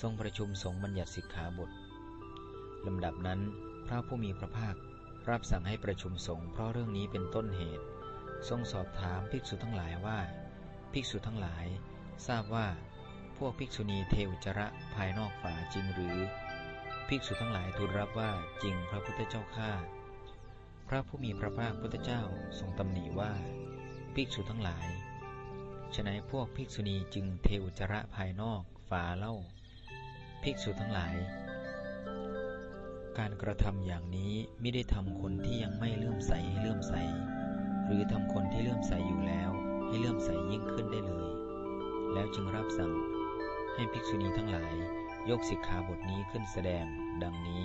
ทรงประชุมสงฆ์บัญญัติสิกขาบทลำดับนั้น พระผู้มีพระภาครับสั่งให้ประชุมสงฆ์เพราะเรื่องนี้เป็นต้นเหตุ ทรงสอบถามภิกษุทั้งหลายว่า ภิกษุทั้งหลาย ทราบว่า พวกภิกษุณีเทวจระภายนอกฝาจริงหรือ ภิกษุทั้งหลายทูลรับว่าจริงพระพุทธเจ้าข้าพระผู้มีพระภาคพุทธเจ้าทรงตำหนิว่า ภิกษุทั้งหลายฉนัยพวกภิกษุณีจึงเทวจระภายนอกฝาเล่า ภิกษุทั้งหลาย การกระทำอย่างนี้ไม่ได้ทำคนที่ยังไม่เลื่อมใสให้เลื่อมใส หรือทำคนที่เลื่อมใสอยู่แล้วให้เลื่อมใสยิ่งขึ้นได้เลย แล้วจึงรับสั่งให้ภิกษุณีทั้งหลาย ยกสิกขาบทนี้ขึ้นแสดง ดังนี้